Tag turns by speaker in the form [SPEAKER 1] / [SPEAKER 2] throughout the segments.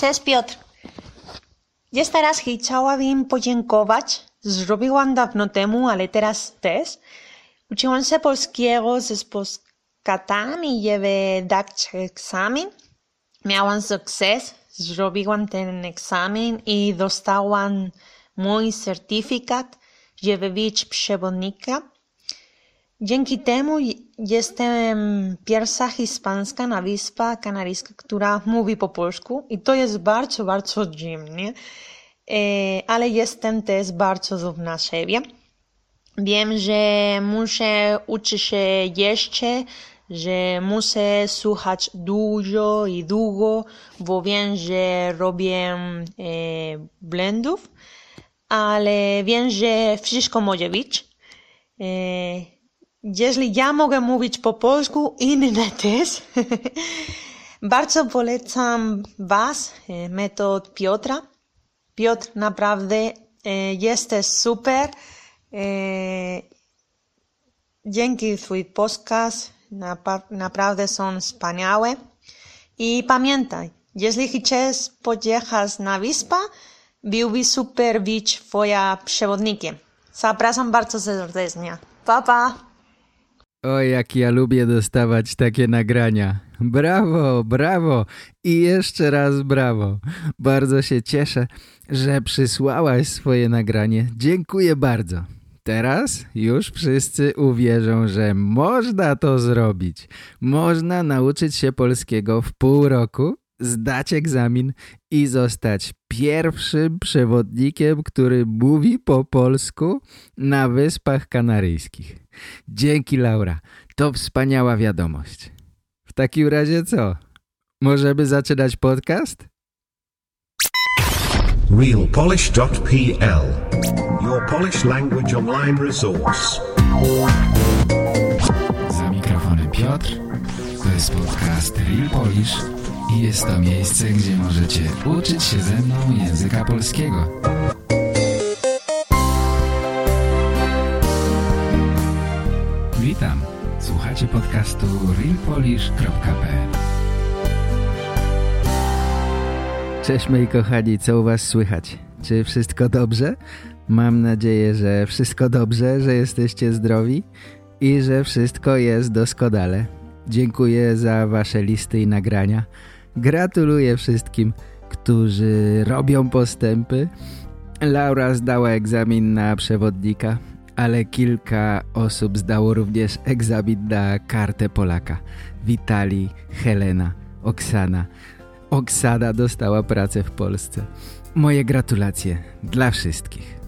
[SPEAKER 1] Cześć Piotr. Jest teraz chciałabym podziękować. Zrobiłam dawno temu, ale teraz też. Uczyłam się polskiego ze spotkatami, żeby dać egzamin. Miałam sukces, zrobiłam ten egzamin i dostałam mój certyfikat, żeby być przewodnika. Dzięki temu jestem pierwsza hiszpańska na Wyspach Kanaryjskich, która mówi po polsku i to jest bardzo, bardzo dziwne, ale jestem też bardzo dumna siebie. Wiem, że muszę uczyć się jeszcze, że muszę słuchać dużo i długo, bo wiem, że robię e, błędów, ale wiem, że wszystko może być. E, jeśli ja mogę mówić po polsku, inne też. Bardzo polecam Was, e, metod Piotra. Piotr, naprawdę e, jesteś super. E, dzięki Twój podcast naprawdę są wspaniałe. I pamiętaj, jeśli chcesz pojechać na wyspę, byłby super być Twoja przewodnikiem. Zapraszam bardzo serdecznie. Pa, pa!
[SPEAKER 2] O, jak ja lubię dostawać takie nagrania. Brawo, brawo i jeszcze raz brawo. Bardzo się cieszę, że przysłałaś swoje nagranie. Dziękuję bardzo. Teraz już wszyscy uwierzą, że można to zrobić. Można nauczyć się polskiego w pół roku zdać egzamin i zostać pierwszym przewodnikiem, który mówi po polsku na Wyspach Kanaryjskich. Dzięki Laura, to wspaniała wiadomość. W takim razie co? Możemy zaczynać podcast?
[SPEAKER 3] realpolish.pl Your Polish Language Online Resource
[SPEAKER 4] Za mikrofonem Piotr. To jest podcast Real Polish i jest to miejsce, gdzie możecie uczyć się ze mną języka polskiego. Witam. Słuchacie podcastu realpolish.pl
[SPEAKER 2] Cześć moi kochani, co u was słychać? Czy wszystko dobrze? Mam nadzieję, że wszystko dobrze, że jesteście zdrowi i że wszystko jest doskonale. Dziękuję za wasze listy i nagrania. Gratuluję wszystkim, którzy robią postępy. Laura zdała egzamin na przewodnika, ale kilka osób zdało również egzamin na kartę Polaka. Witali, Helena, Oksana. Oksana dostała pracę w Polsce. Moje gratulacje dla wszystkich.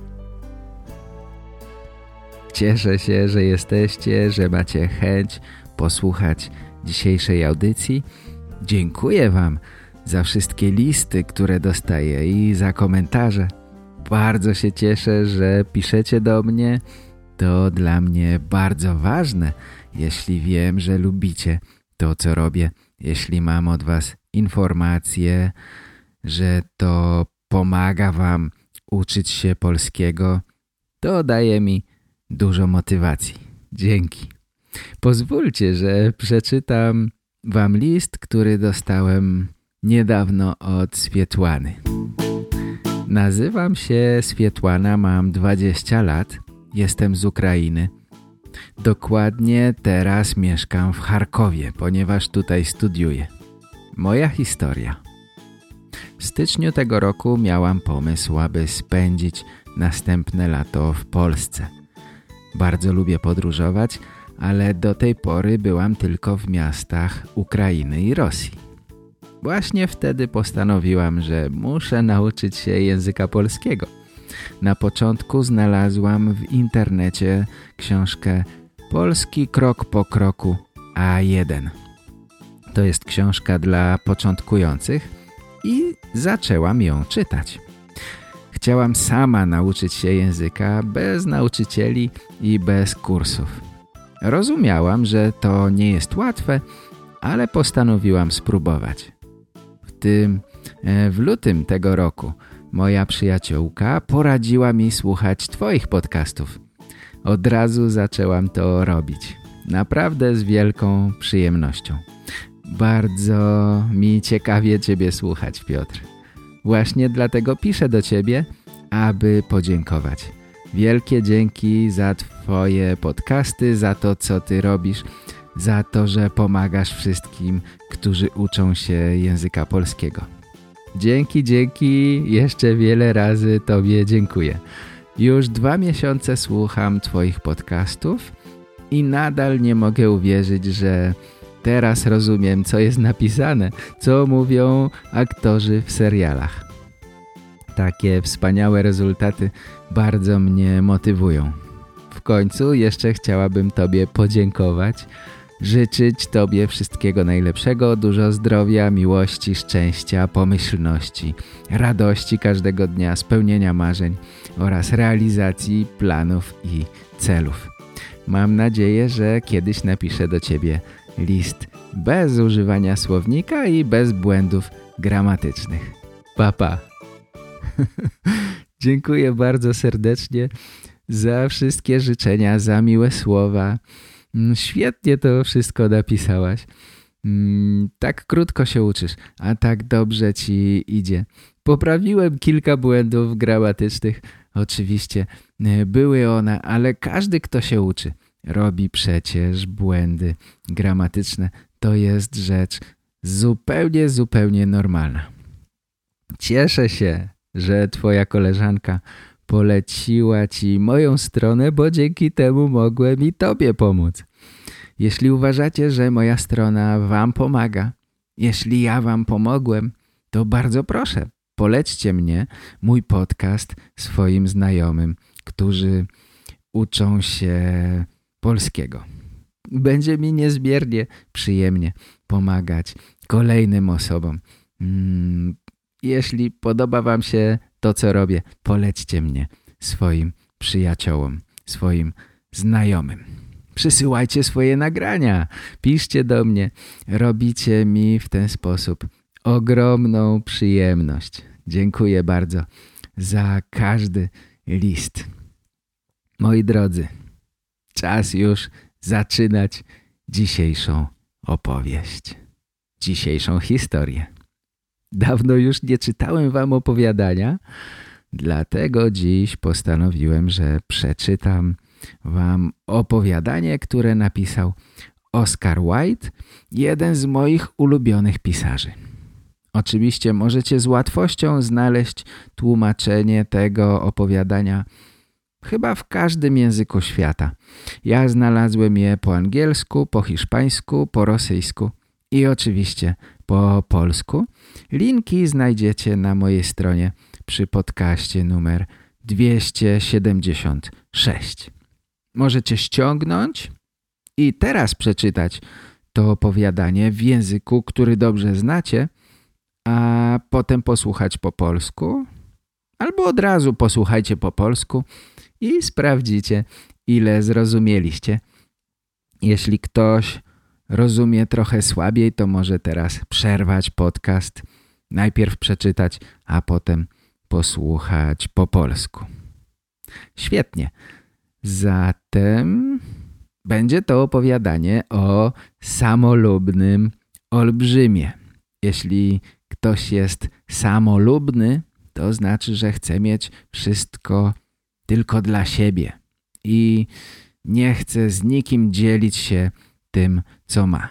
[SPEAKER 2] Cieszę się, że jesteście, że macie chęć posłuchać dzisiejszej audycji. Dziękuję Wam za wszystkie listy, które dostaję i za komentarze. Bardzo się cieszę, że piszecie do mnie. To dla mnie bardzo ważne, jeśli wiem, że lubicie to, co robię. Jeśli mam od Was informacje, że to pomaga Wam uczyć się polskiego, to daje mi dużo motywacji. Dzięki. Pozwólcie, że przeczytam Wam list, który dostałem niedawno od Swietłany. Nazywam się Swietłana, mam 20 lat, jestem z Ukrainy. Dokładnie teraz mieszkam w Charkowie, ponieważ tutaj studiuję. Moja historia. W styczniu tego roku miałam pomysł, aby spędzić następne lato w Polsce. Bardzo lubię podróżować, ale do tej pory byłam tylko w miastach Ukrainy i Rosji. Właśnie wtedy postanowiłam, że muszę nauczyć się języka polskiego. Na początku znalazłam w internecie książkę Polski krok po kroku A1. To jest książka dla początkujących i zaczęłam ją czytać. Chciałam sama nauczyć się języka bez nauczycieli i bez kursów. Rozumiałam, że to nie jest łatwe, ale postanowiłam spróbować. W tym w lutym tego roku moja przyjaciółka poradziła mi słuchać Twoich podcastów. Od razu zaczęłam to robić. Naprawdę z wielką przyjemnością. Bardzo mi ciekawie Ciebie słuchać, Piotr. Właśnie dlatego piszę do Ciebie, aby podziękować. Wielkie dzięki za Twoje podcasty, za to, co Ty robisz, za to, że pomagasz wszystkim, którzy uczą się języka polskiego. Dzięki, dzięki, jeszcze wiele razy Tobie dziękuję. Już dwa miesiące słucham Twoich podcastów i nadal nie mogę uwierzyć, że teraz rozumiem, co jest napisane, co mówią aktorzy w serialach. Takie wspaniałe rezultaty bardzo mnie motywują. W końcu jeszcze chciałabym Tobie podziękować, życzyć Tobie wszystkiego najlepszego, dużo zdrowia, miłości, szczęścia, pomyślności, radości każdego dnia, spełnienia marzeń oraz realizacji planów i celów. Mam nadzieję, że kiedyś napiszę do Ciebie list bez używania słownika i bez błędów gramatycznych. Papa. Pa. Dziękuję bardzo serdecznie za wszystkie życzenia, za miłe słowa. Mm, świetnie to wszystko napisałaś. Mm, tak krótko się uczysz, a tak dobrze ci idzie. Poprawiłem kilka błędów gramatycznych. Oczywiście e, były one, ale każdy, kto się uczy, robi przecież błędy gramatyczne. To jest rzecz zupełnie, zupełnie normalna. Cieszę się, że twoja koleżanka poleciła ci moją stronę, bo dzięki temu mogłem i tobie pomóc. Jeśli uważacie, że moja strona wam pomaga, jeśli ja wam pomogłem, to bardzo proszę, polećcie mnie, mój podcast swoim znajomym, którzy uczą się polskiego. Będzie mi niezmiernie przyjemnie pomagać kolejnym osobom. Jeśli podoba wam się to, co robię, polećcie mnie swoim przyjaciołom, swoim znajomym. Przysyłajcie swoje nagrania, piszcie do mnie. Robicie mi w ten sposób ogromną przyjemność. Dziękuję bardzo za każdy list. Moi drodzy, czas już zaczynać dzisiejszą opowieść, dzisiejszą historię. Dawno już nie czytałem wam opowiadania, dlatego dziś postanowiłem, że przeczytam wam opowiadanie, które napisał Oscar Wilde, jeden z moich ulubionych pisarzy. Oczywiście możecie z łatwością znaleźć tłumaczenie tego opowiadania chyba w każdym języku świata. Ja znalazłem je po angielsku, po hiszpańsku, po rosyjsku i oczywiście po polsku. Linki znajdziecie na mojej stronie przy podcaście numer 276. Możecie ściągnąć i teraz przeczytać to opowiadanie w języku, który dobrze znacie, a potem posłuchać po polsku albo od razu posłuchajcie po polsku i sprawdzicie, ile zrozumieliście. Jeśli ktoś rozumie trochę słabiej, to może teraz przerwać podcast, najpierw przeczytać, a potem posłuchać po polsku. Świetnie. Zatem będzie to opowiadanie o samolubnym olbrzymie. Jeśli ktoś jest samolubny, to znaczy, że chce mieć wszystko tylko dla siebie i nie chce z nikim dzielić się tym, co ma.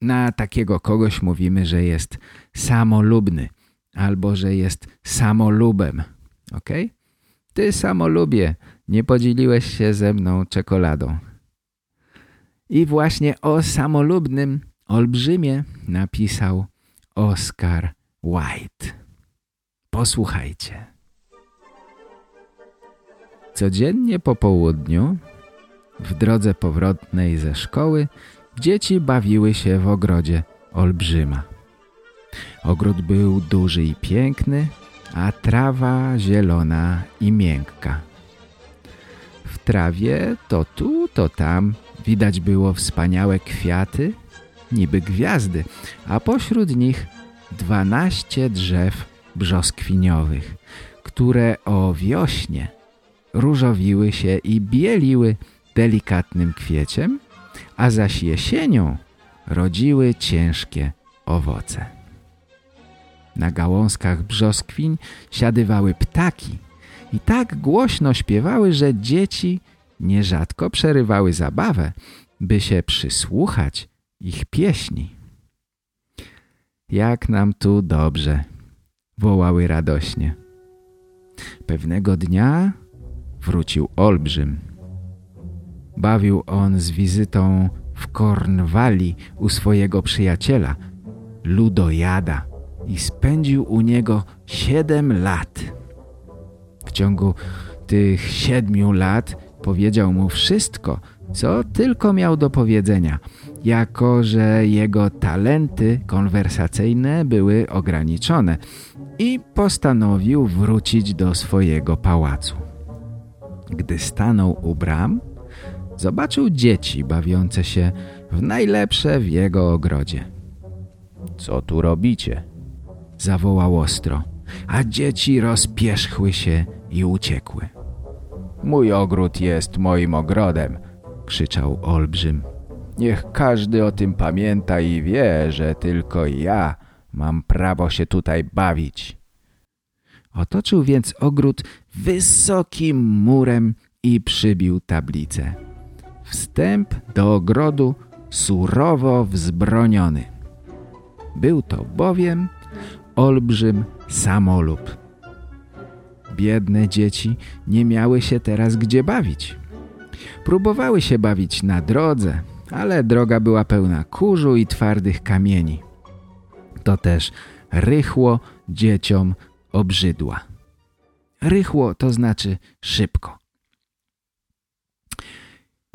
[SPEAKER 2] Na takiego kogoś mówimy, że jest samolubny albo że jest samolubem. Ok? Ty samolubie, nie podzieliłeś się ze mną czekoladą. I właśnie o samolubnym olbrzymie napisał Oscar Wilde. Posłuchajcie. Codziennie po południu, w drodze powrotnej ze szkoły, dzieci bawiły się w ogrodzie olbrzyma. Ogród był duży i piękny, a trawa zielona i miękka. W trawie to tu, to tam widać było wspaniałe kwiaty, niby gwiazdy, a pośród nich dwanaście drzew brzoskwiniowych, które o wiośnie różowiły się i bieliły delikatnym kwieciem, a zaś jesienią rodziły ciężkie owoce. Na gałązkach brzoskwiń siadywały ptaki i tak głośno śpiewały, że dzieci nierzadko przerywały zabawę, by się przysłuchać ich pieśni. Jak nam tu dobrze, wołały radośnie. Pewnego dnia wrócił olbrzym. Bawił on z wizytą w Kornwali u swojego przyjaciela, ludojada i spędził u niego siedem lat. W ciągu tych siedmiu lat powiedział mu wszystko, co tylko miał do powiedzenia, jako że jego talenty konwersacyjne były ograniczone i postanowił wrócić do swojego pałacu. Gdy stanął u bram, zobaczył dzieci bawiące się w najlepsze w jego ogrodzie. Co tu robicie? Zawołał ostro, a dzieci rozpierzchły się i uciekły. Mój ogród jest moim ogrodem, krzyczał olbrzym. Niech każdy o tym pamięta i wie, że tylko ja mam prawo się tutaj bawić. Otoczył więc ogród wysokim murem i przybił tablicę. Wstęp do ogrodu surowo wzbroniony. Był to bowiem olbrzym samolub. Biedne dzieci nie miały się teraz gdzie bawić. Próbowały się bawić na drodze, ale droga była pełna kurzu i twardych kamieni. To też rychło dzieciom obrzydła. Rychło to znaczy szybko.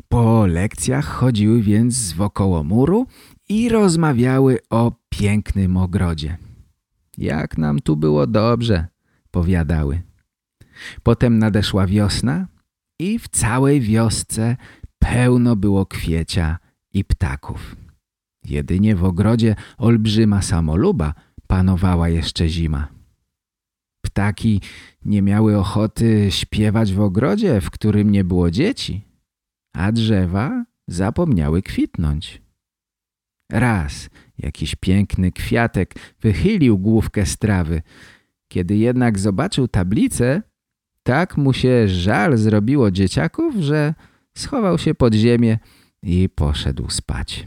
[SPEAKER 2] Po lekcjach chodziły więc wokoło muru i rozmawiały o pięknym ogrodzie. Jak nam tu było dobrze, powiadały. Potem nadeszła wiosna i w całej wiosce pełno było kwiecia i ptaków. Jedynie w ogrodzie olbrzyma samoluba panowała jeszcze zima. Ptaki nie miały ochoty śpiewać w ogrodzie, w którym nie było dzieci, a drzewa zapomniały kwitnąć. Raz jakiś piękny kwiatek wychylił główkę z trawy. Kiedy jednak zobaczył tablicę, tak mu się żal zrobiło dzieciaków, że schował się pod ziemię i poszedł spać.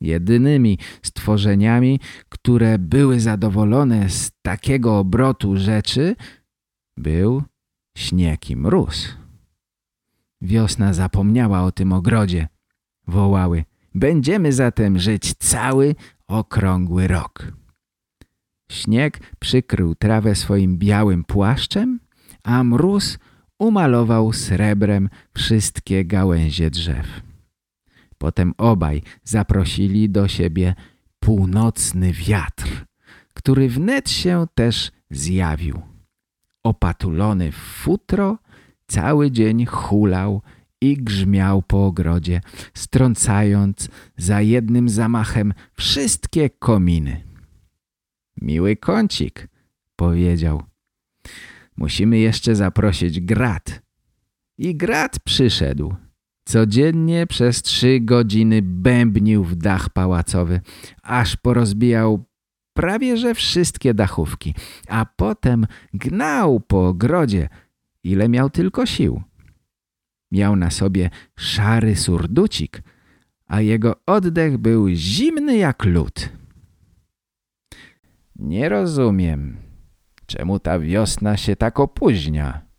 [SPEAKER 2] Jedynymi stworzeniami, które były zadowolone z takiego obrotu rzeczy, był śnieg i mróz. Wiosna zapomniała o tym ogrodzie. Wołały, będziemy zatem żyć cały okrągły rok. Śnieg przykrył trawę swoim białym płaszczem, a mróz umalował srebrem wszystkie gałęzie drzew. Potem obaj zaprosili do siebie północny wiatr, który wnet się też zjawił. Opatulony w futro, cały dzień hulał i grzmiał po ogrodzie, strącając za jednym zamachem wszystkie kominy. Miły kącik, powiedział. Musimy jeszcze zaprosić Grat. I Grat przyszedł. Codziennie przez trzy godziny bębnił w dach pałacowy, aż porozbijał prawie że wszystkie dachówki, a potem gnał po ogrodzie, ile miał tylko sił. Miał na sobie szary surducik, a jego oddech był zimny jak lód. Nie rozumiem, czemu ta wiosna się tak opóźnia,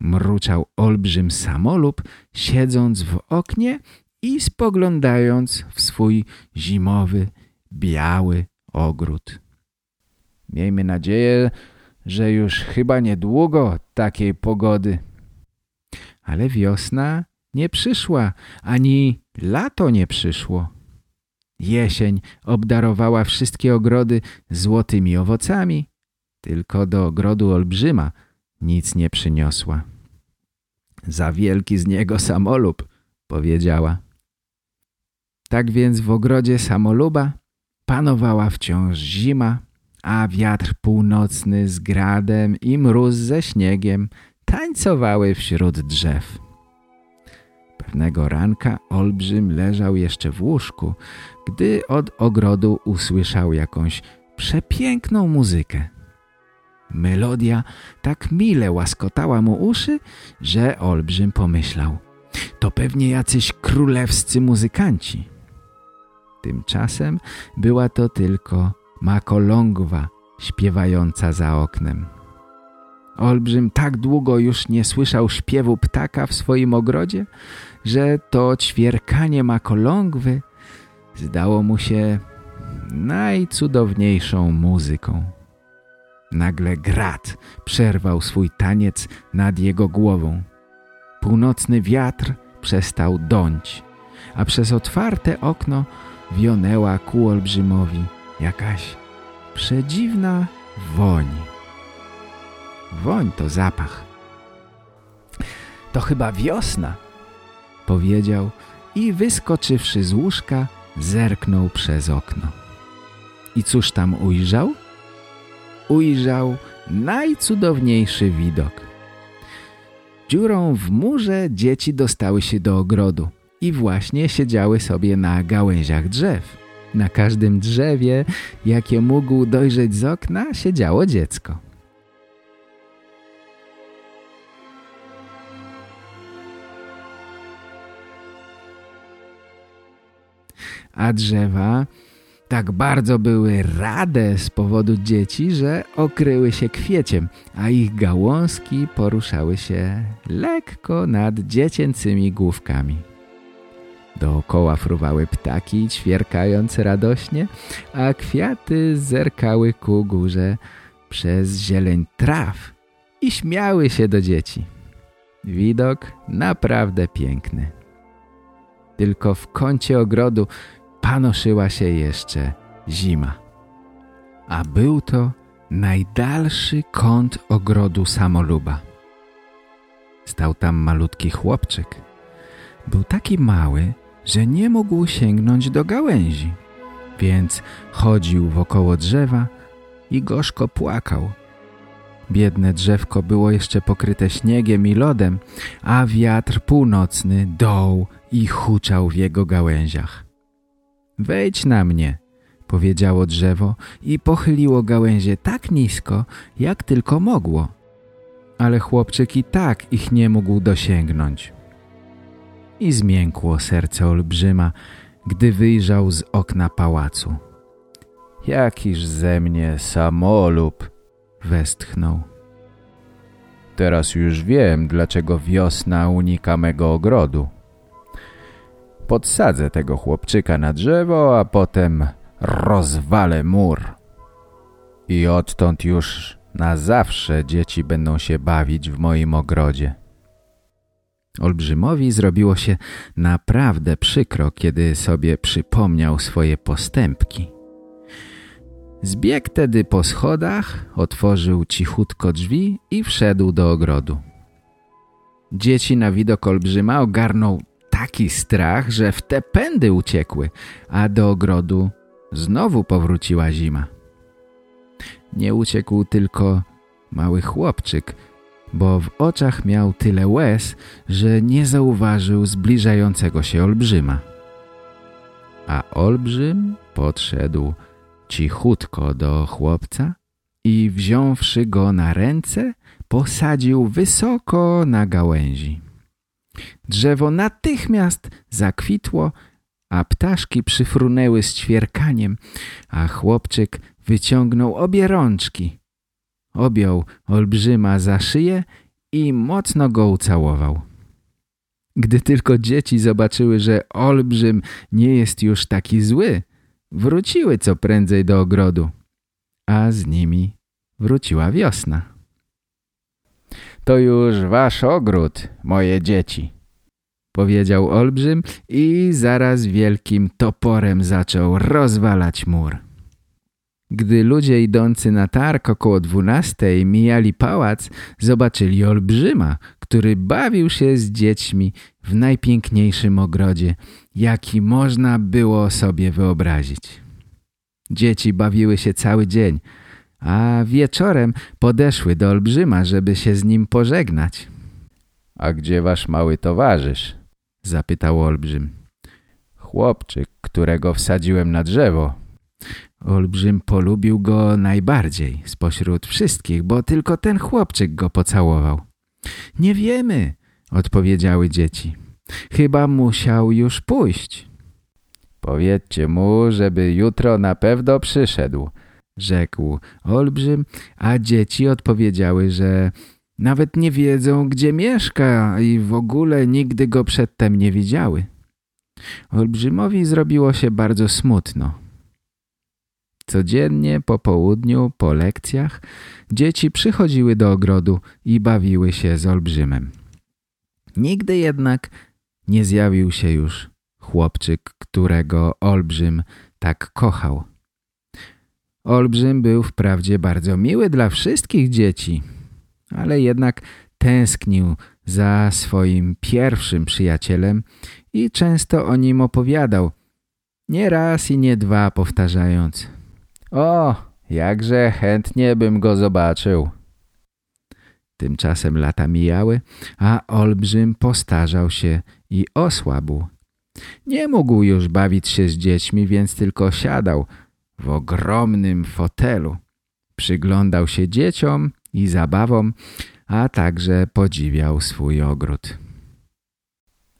[SPEAKER 2] Mruczał olbrzym samolub, siedząc w oknie i spoglądając w swój zimowy, biały ogród. Miejmy nadzieję, że już chyba niedługo takiej pogody. Ale wiosna nie przyszła, ani lato nie przyszło. Jesień obdarowała wszystkie ogrody złotymi owocami, tylko do ogrodu olbrzyma nic nie przyniosła. Za wielki z niego samolub, powiedziała. Tak więc w ogrodzie samoluba panowała wciąż zima, a wiatr północny z gradem i mróz ze śniegiem tańcowały wśród drzew. Pewnego ranka olbrzym leżał jeszcze w łóżku, gdy od ogrodu usłyszał jakąś przepiękną muzykę. Melodia tak mile łaskotała mu uszy, że olbrzym pomyślał. To pewnie jacyś królewscy muzykanci. Tymczasem była to tylko makolągwa śpiewająca za oknem. Olbrzym tak długo już nie słyszał śpiewu ptaka w swoim ogrodzie, że to ćwierkanie makolągwy zdało mu się najcudowniejszą muzyką. Nagle grat przerwał swój taniec nad jego głową. Północny wiatr przestał dąć, a przez otwarte okno wionęła ku olbrzymowi jakaś przedziwna woń. Woń to zapach. To chyba wiosna, powiedział i wyskoczywszy z łóżka zerknął przez okno. I cóż tam ujrzał? Ujrzał najcudowniejszy widok. Dziurą w murze dzieci dostały się do ogrodu i właśnie siedziały sobie na gałęziach drzew. Na każdym drzewie, jakie mógł dojrzeć z okna, siedziało dziecko. A drzewa tak bardzo były rade z powodu dzieci, że okryły się kwieciem, a ich gałązki poruszały się lekko nad dziecięcymi główkami. Dookoła fruwały ptaki, ćwierkając radośnie, a kwiaty zerkały ku górze przez zieleń traw i śmiały się do dzieci. Widok naprawdę piękny. Tylko w kącie ogrodu panoszyła się jeszcze zima. A był to najdalszy kąt ogrodu samoluba. Stał tam malutki chłopczyk. Był taki mały, że nie mógł sięgnąć do gałęzi, więc chodził wokoło drzewa i gorzko płakał. Biedne drzewko było jeszcze pokryte śniegiem i lodem, a wiatr północny doł i huczał w jego gałęziach. Wejdź na mnie, powiedziało drzewo i pochyliło gałęzie tak nisko, jak tylko mogło. Ale chłopczyk i tak ich nie mógł dosięgnąć. I zmiękło serce olbrzyma, gdy wyjrzał z okna pałacu. Jakiż ze mnie samolub, westchnął. Teraz już wiem, dlaczego wiosna unika mego ogrodu. Podsadzę tego chłopczyka na drzewo, a potem rozwalę mur. I odtąd już na zawsze dzieci będą się bawić w moim ogrodzie. Olbrzymowi zrobiło się naprawdę przykro, kiedy sobie przypomniał swoje postępki. Zbiegł tedy po schodach, otworzył cichutko drzwi i wszedł do ogrodu. Dzieci na widok olbrzyma ogarnął taki strach, że w te pędy uciekły, a do ogrodu znowu powróciła zima. Nie uciekł tylko mały chłopczyk, bo w oczach miał tyle łez, że nie zauważył zbliżającego się olbrzyma. A olbrzym podszedł cichutko do chłopca i wziąwszy go na ręce, posadził wysoko na gałęzi. Drzewo natychmiast zakwitło, a ptaszki przyfrunęły z ćwierkaniem, a chłopczyk wyciągnął obie rączki. Objął olbrzyma za szyję i mocno go ucałował. Gdy tylko dzieci zobaczyły, że olbrzym nie jest już taki zły, wróciły co prędzej do ogrodu, a z nimi wróciła wiosna. To już wasz ogród, moje dzieci, powiedział olbrzym i zaraz wielkim toporem zaczął rozwalać mur. Gdy ludzie idący na targ około dwunastej mijali pałac, zobaczyli olbrzyma, który bawił się z dziećmi w najpiękniejszym ogrodzie, jaki można było sobie wyobrazić. Dzieci bawiły się cały dzień, a wieczorem podeszły do olbrzyma, żeby się z nim pożegnać. – A gdzie wasz mały towarzysz? – zapytał olbrzym. – Chłopczyk, którego wsadziłem na drzewo. Olbrzym polubił go najbardziej spośród wszystkich, bo tylko ten chłopczyk go pocałował. Nie wiemy, odpowiedziały dzieci. Chyba musiał już pójść. Powiedzcie mu, żeby jutro na pewno przyszedł, rzekł Olbrzym, a dzieci odpowiedziały, że nawet nie wiedzą, gdzie mieszka i w ogóle nigdy go przedtem nie widziały. Olbrzymowi zrobiło się bardzo smutno. Codziennie po południu, po lekcjach, dzieci przychodziły do ogrodu i bawiły się z Olbrzymem. Nigdy jednak nie zjawił się już chłopczyk, którego Olbrzym tak kochał. Olbrzym był wprawdzie bardzo miły dla wszystkich dzieci, ale jednak tęsknił za swoim pierwszym przyjacielem i często o nim opowiadał, nie raz i nie dwa powtarzając O, jakże chętnie bym go zobaczył. Tymczasem lata mijały, a Olbrzym postarzał się i osłabł. Nie mógł już bawić się z dziećmi, więc tylko siadał w ogromnym fotelu. Przyglądał się dzieciom i zabawom, a także podziwiał swój ogród.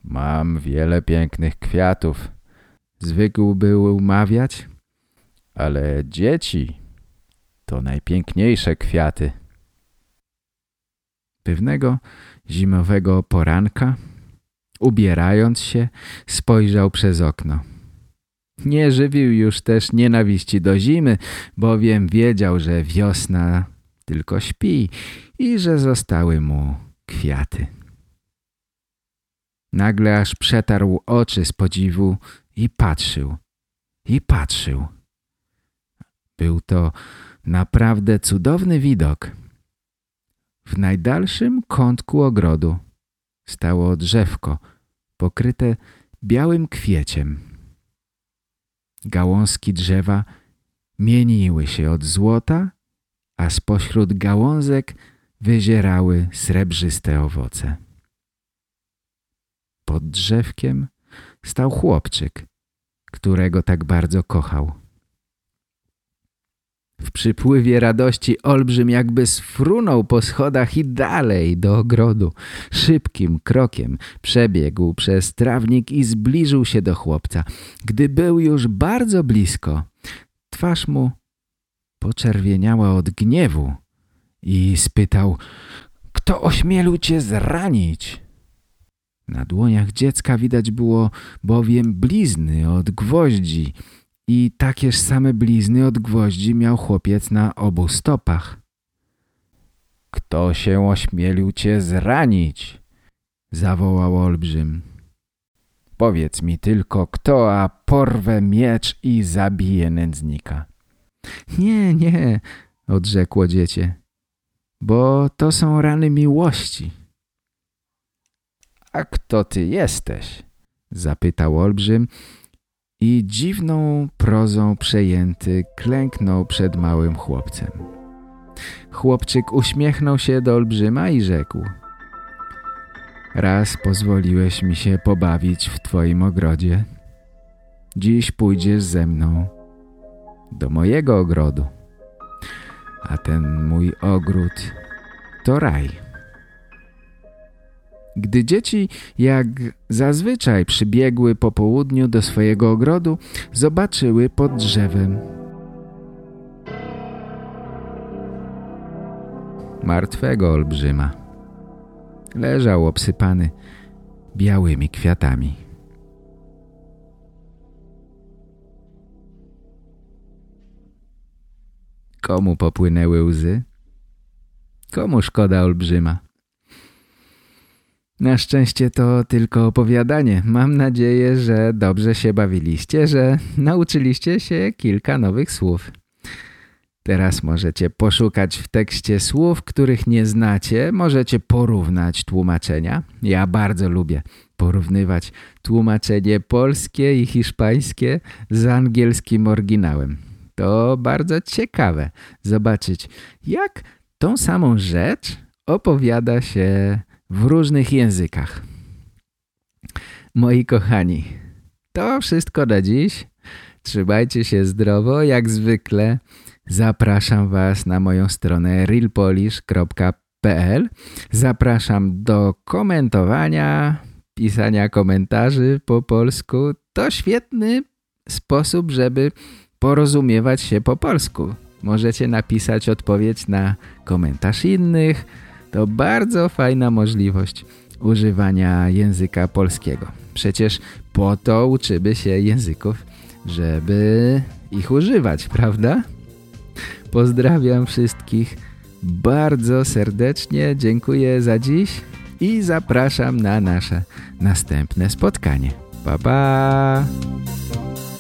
[SPEAKER 2] Mam wiele pięknych kwiatów, zwykł był mawiać, ale dzieci to najpiękniejsze kwiaty. Pewnego zimowego poranka, ubierając się, spojrzał przez okno. Nie żywił już też nienawiści do zimy, bowiem wiedział, że wiosna tylko śpi i że zostały mu kwiaty. Nagle aż przetarł oczy z podziwu i patrzył, i patrzył. Był to naprawdę cudowny widok. W najdalszym kątku ogrodu stało drzewko pokryte białym kwieciem. Gałązki drzewa mieniły się od złota, a spośród gałązek wyzierały srebrzyste owoce. Pod drzewkiem stał chłopczyk, którego tak bardzo kochał. W przypływie radości olbrzym jakby sfrunął po schodach i dalej do ogrodu. Szybkim krokiem przebiegł przez trawnik i zbliżył się do chłopca. Gdy był już bardzo blisko, twarz mu poczerwieniała od gniewu i spytał, kto ośmielił cię zranić? Na dłoniach dziecka widać było bowiem blizny od gwoździ i takież same blizny od gwoździ miał chłopiec na obu stopach. Kto się ośmielił cię zranić? Zawołał olbrzym. Powiedz mi tylko kto, a porwę miecz i zabiję nędznika. Nie, nie, odrzekło dziecię, bo to są rany miłości. A kto ty jesteś? Zapytał olbrzym i dziwną prozą przejęty klęknął przed małym chłopcem. Chłopczyk uśmiechnął się do olbrzyma i rzekł Raz pozwoliłeś mi się pobawić w twoim ogrodzie. Dziś pójdziesz ze mną do mojego ogrodu. A ten mój ogród to raj. Gdy dzieci, jak zazwyczaj przybiegły po południu do swojego ogrodu, zobaczyły pod drzewem martwego olbrzyma. Leżał obsypany białymi kwiatami. Komu popłynęły łzy? Komu szkoda olbrzyma? Na szczęście to tylko opowiadanie. Mam nadzieję, że dobrze się bawiliście, że nauczyliście się kilka nowych słów. Teraz możecie poszukać w tekście słów, których nie znacie. Możecie porównać tłumaczenia. Ja bardzo lubię porównywać tłumaczenie polskie i hiszpańskie z angielskim oryginałem. To bardzo ciekawe zobaczyć, jak tą samą rzecz opowiada się w różnych językach. Moi kochani, to wszystko na dziś. Trzymajcie się zdrowo, jak zwykle zapraszam Was na moją stronę realpolish.pl Zapraszam do komentowania, pisania komentarzy po polsku. To świetny sposób, żeby porozumiewać się po polsku. Możecie napisać odpowiedź na komentarz innych. To bardzo fajna możliwość używania języka polskiego. Przecież po to uczymy się języków, żeby ich używać, prawda? Pozdrawiam wszystkich bardzo serdecznie, dziękuję za dziś i zapraszam na nasze następne spotkanie. Pa, pa!